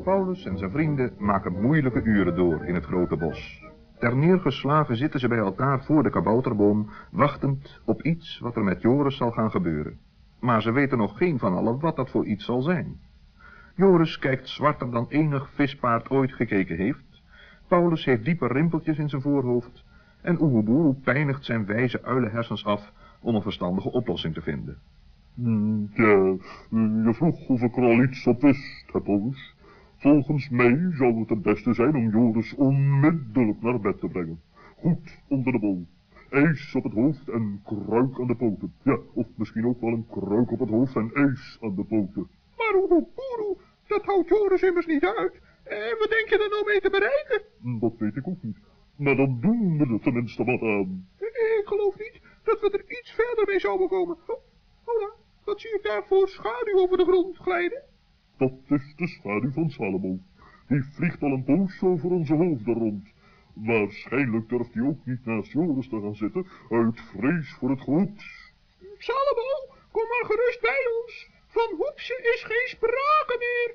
Paulus en zijn vrienden maken moeilijke uren door in het grote bos. Ter neergeslagen zitten ze bij elkaar voor de kabouterboom, wachtend op iets wat er met Joris zal gaan gebeuren. Maar ze weten nog geen van allen wat dat voor iets zal zijn. Joris kijkt zwarter dan enig vispaard ooit gekeken heeft. Paulus heeft diepe rimpeltjes in zijn voorhoofd. En Oeboeboe pijnigt zijn wijze uilenhersens af om een verstandige oplossing te vinden. Hmm, ja, je vroeg of ik er al iets op wist, hè, Paulus. Volgens mij zou het het beste zijn om Joris onmiddellijk naar bed te brengen. Goed onder de bol. IJs op het hoofd en kruik aan de poten. Ja, of misschien ook wel een kruik op het hoofd en ijs aan de poten. Maar Oeboeboe, dat houdt Joris immers niet uit. En wat denk je er nou mee te bereiken? Dat weet ik ook niet. Maar dan doen we er tenminste wat aan. Ik geloof niet dat we er iets verder mee zouden komen. Oh, hola, wat zie ik daar voor schaduw over de grond glijden? Dat is de schaduw van Salomo. Die vliegt al een poos over onze hoofden rond. Waarschijnlijk durft hij ook niet naast Joris te gaan zitten, uit vrees voor het gehoeps. Salomo, kom maar gerust bij ons. Van hoepsen is geen sprake meer.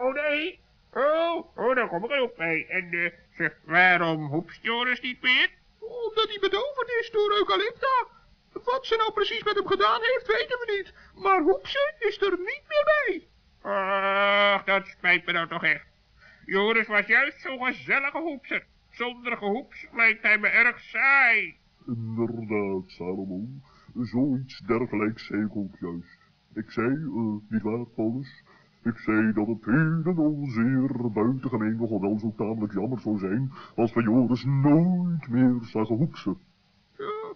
Oh nee. Oh, oh, daar kom ik ook bij. En uh, zeg, waarom hoepst Joris niet meer? Omdat hij betoverd is door Eucalypta. Wat ze nou precies met hem gedaan heeft, weten we niet. Maar hoepsen is er niet meer bij. Ach, dat spijt me nou toch echt. Joris was juist zo'n gezellige hoepser. Zonder gehoeps lijkt hij me erg saai. Inderdaad, Salomo. Zoiets dergelijks zei ik ook juist. Ik zei, uh, niet waar, Paulus? Ik zei dat het heel en al zeer buitengemeen nogal wel zo tamelijk jammer zou zijn als we Joris nooit meer zagen hoepsen. Ja,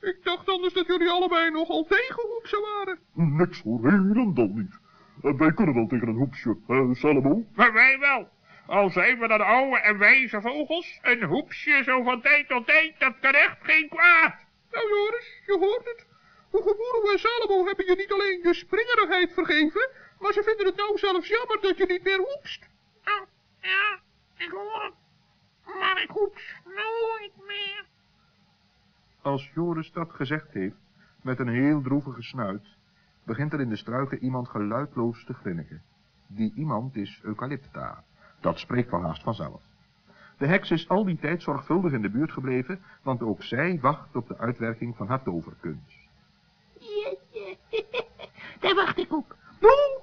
ik dacht anders dat jullie allebei nogal tegen hoepsen waren. Niks hoor, helemaal niet. Uh, wij kunnen wel tegen een hoepsje, hè, Salomo? Maar wij wel. Al zijn we dan oude en wijze vogels, een hoepsje zo van tijd tot tijd, dat kan echt geen kwaad. Nou Joris, je hoort het. Oegeboeroe en Salomo hebben je niet alleen je springerigheid vergeven, maar ze vinden het nou zelfs jammer dat je niet meer hoepst. Oh, ja, ik hoor het. Maar ik hoeps nooit meer. Als Joris dat gezegd heeft, met een heel droevige snuit, begint er in de struiken iemand geluidloos te grinniken. Die iemand is Eucalypta. Dat spreekt wel haast vanzelf. De heks is al die tijd zorgvuldig in de buurt gebleven, want ook zij wacht op de uitwerking van haar toverkunst. Ja, ja. Daar wacht ik op. Boe!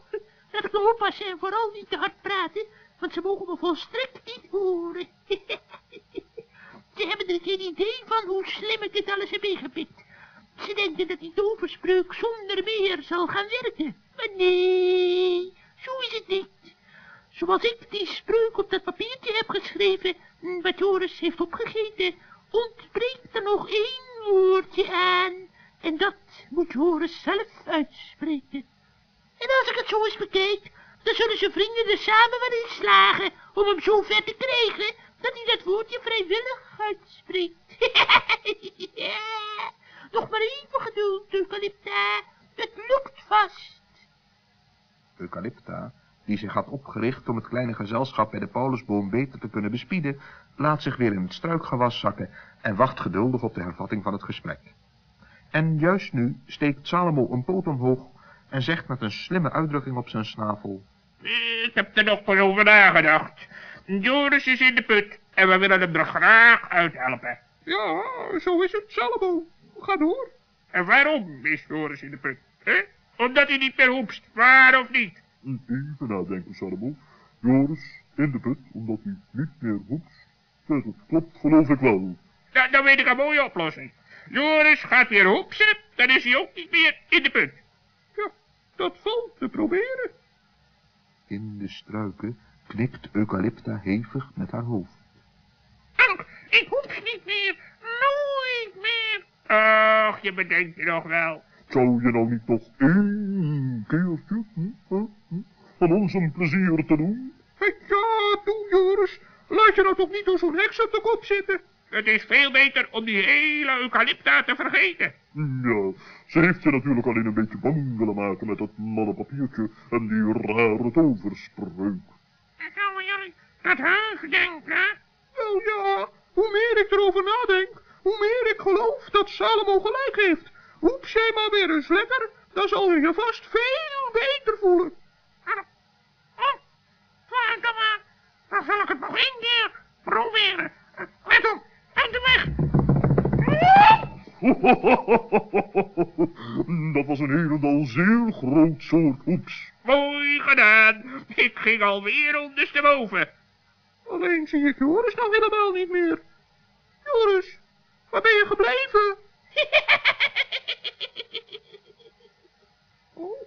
Laat ik oppassen en vooral niet te hard praten, want ze mogen me volstrekt niet horen. Ze hebben er geen idee van hoe slim ik dit alles heb ingepikt. Ze denken dat die toverspreuk zonder meer zal gaan werken. Maar nee, zo is het niet. Zoals ik die spreuk op dat papiertje heb geschreven, wat Joris heeft opgegeten, ontbreekt er nog één woordje aan. En dat moet Joris zelf uitspreken. En als ik het zo eens bekijk, dan zullen zijn vrienden er samen wel in slagen om hem zo ver te krijgen dat hij dat woordje vrijwillig uitspreekt. Nog maar even geduld, Eucalypta. Het lukt vast. Eucalypta, die zich had opgericht om het kleine gezelschap bij de Paulusboom beter te kunnen bespieden, laat zich weer in het struikgewas zakken en wacht geduldig op de hervatting van het gesprek. En juist nu steekt Salomo een poot omhoog en zegt met een slimme uitdrukking op zijn snavel. Ik heb er nog voor over nagedacht. Joris is in de put en we willen hem er graag uithelpen. Ja, zo is het, Salomo. Ga door. En waarom is Joris in de put? Hè? Omdat hij niet meer hoepst, waar of niet? Even nadenken, Salomo. Joris in de put, omdat hij niet meer hoepst. Ja, dat klopt, geloof ik wel. Nou, dan weet ik een mooie oplossing. Joris gaat weer hoepsen, dan is hij ook niet meer in de put. Ja, dat valt te proberen. In de struiken knikt Eucalypta hevig met haar hoofd. Ach, ik hoeps niet meer, Ach, je bedenkt je nog wel. Zou je nou niet nog één keertje hm, hm, hm, van ons een plezier te doen? Ja, doe Joris. Laat je nou toch niet door zo'n heks op de kop zitten. Het is veel beter om die hele eucalypta te vergeten. Ja, ze heeft je natuurlijk alleen een beetje bang willen maken met dat malle papiertje en die rare toverspreuk. Zouden jullie dat heus denken? Wel ja, hoe meer ik erover nadenk, hoe meer ik geloof dat Salomo gelijk heeft. Hoep jij maar weer eens lekker, dan zal je je vast veel beter voelen. Oh, vaar dan maar. Dan zal ik het nog één keer proberen. Let op, uit de weg. Dat was een helemaal zeer groot soort hoeps. Mooi gedaan. Ik ging alweer ondersteboven. Alleen zie ik Joris nou helemaal niet meer. Joris, waar ben je gebleven? Oh,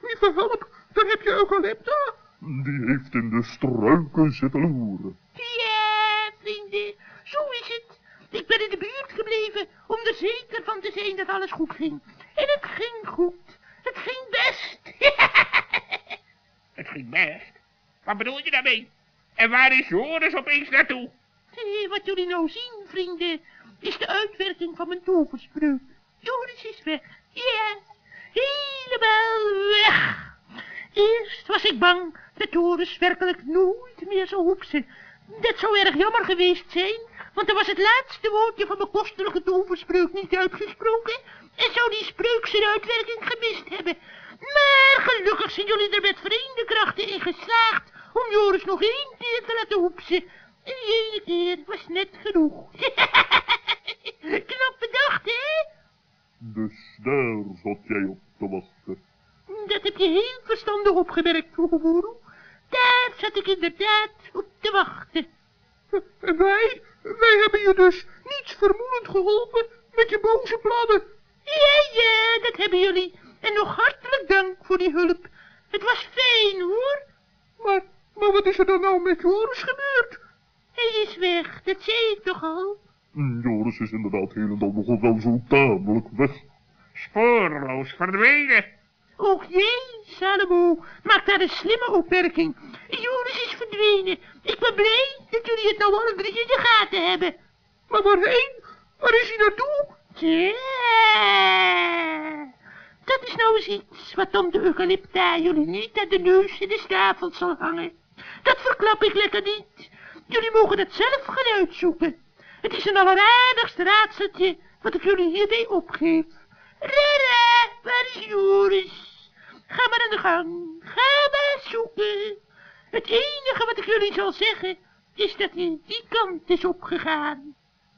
lieve hulp, daar heb je Eucalypta. Die heeft in de struiken zitten loeren. Ja, vrienden, zo is het. Ik ben in de buurt gebleven om er zeker van te zijn dat alles goed ging. En het ging goed. Het ging best. Het ging best. Wat bedoel je daarmee? En waar is Joris opeens naartoe? Hé, wat jullie nou zien, vrienden, is de uitwerking van mijn toverspreuk. Joris is weg. Ja, helemaal weg. Eerst was ik bang dat Joris werkelijk nooit meer zou hoepsen. Dat zou erg jammer geweest zijn, want dan was het laatste woordje van mijn kostelijke toverspreuk niet uitgesproken en zou die spreuk zijn uitwerking gemist hebben. Maar gelukkig zijn jullie er met vreemde krachten in geslaagd om Joris nog één keer te laten hoepsen. En ene keer was net genoeg. Knap bedacht, hè? Dus daar zat jij op te wachten. Dat heb je heel verstandig opgemerkt, Oehoeboeroe. Daar zat ik inderdaad op te wachten. En wij, wij hebben je dus niets vermoedend geholpen met je boze plannen. Ja, ja, dat hebben jullie. En nog hartelijk dank voor die hulp. Het was fijn, hoor. Maar, maar wat is er dan nou met Joris gebeurd? Hij is weg, dat zei ik toch al. Joris is inderdaad helemaal nogal wel zo tamelijk weg. Spoorloos verdwenen. Ook jij, Salomo, maakt daar een slimme opmerking. Joris is verdwenen. Ik ben blij dat jullie het nou alle drie in de gaten hebben. Maar waarheen? Waar is hij naartoe? Tja, dat is nou eens iets wat om de eucalypta jullie niet aan de neus in de stapel zal hangen. Dat verklap ik lekker niet. Jullie mogen het zelf gaan uitzoeken. Het is een alleraardigst raadseltje wat ik jullie hierbij opgeef. Rara, waar is Joris? Ga maar aan de gang. Ga maar zoeken. Het enige wat ik jullie zal zeggen is dat hij die kant is opgegaan.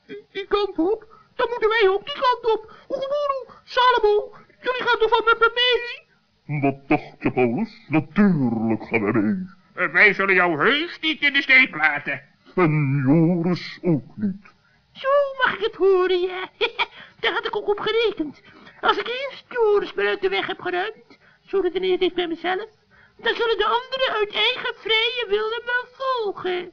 Die, die kant op? Dan moeten wij ook die kant op. Oehoeboeroe, Salomo, jullie gaan toch wel met me mee? Wat dacht je, Paulus? Natuurlijk gaan we mee. Eh, Wij zullen jou heus niet in de steek laten. En Joris ook niet. Zo mag ik het horen, ja. Daar had ik ook op gerekend. Als ik eerst Joris maar uit de weg heb geruimd, redeneerde ik bij mezelf, dan zullen de anderen uit eigen vrije wil hem wel volgen.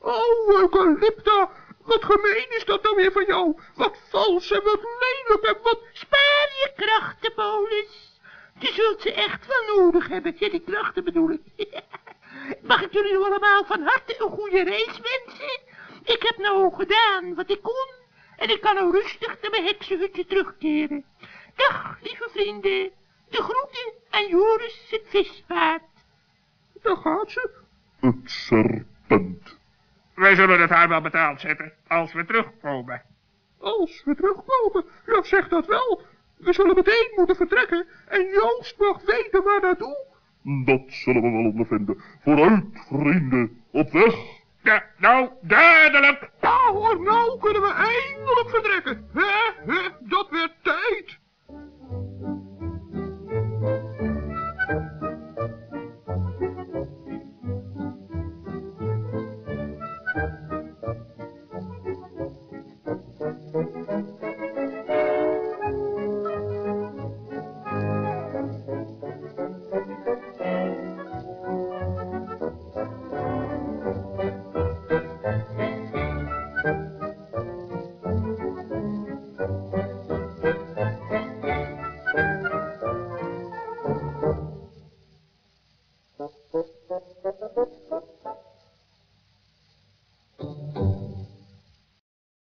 Oh, Eucalypta, wat gemeen is dat nou weer van jou? Wat vals en wat lelijk en wat... Spaar je krachten, Paulus. Je zult ze echt wel nodig hebben. Ja, die krachten bedoel ik. Mag ik jullie allemaal van harte een goede reis wensen? Ik heb nou gedaan wat ik kon. En ik kan nou rustig naar mijn heksenhutje terugkeren. Dag, lieve vrienden. De groeten aan Joris het vispaard. Daar gaat ze. Het serpent. Wij zullen het haar wel betaald zetten als we terugkomen. Als we terugkomen, ja zeg dat wel. We zullen meteen moeten vertrekken en Joost mag weten waar naartoe. Dat zullen we wel ondervinden. Vooruit, vrienden, op weg. Ja, nou, dadelijk. Nou hoor, nou kunnen we eindelijk vertrekken. Hè, hè, dat Thank you.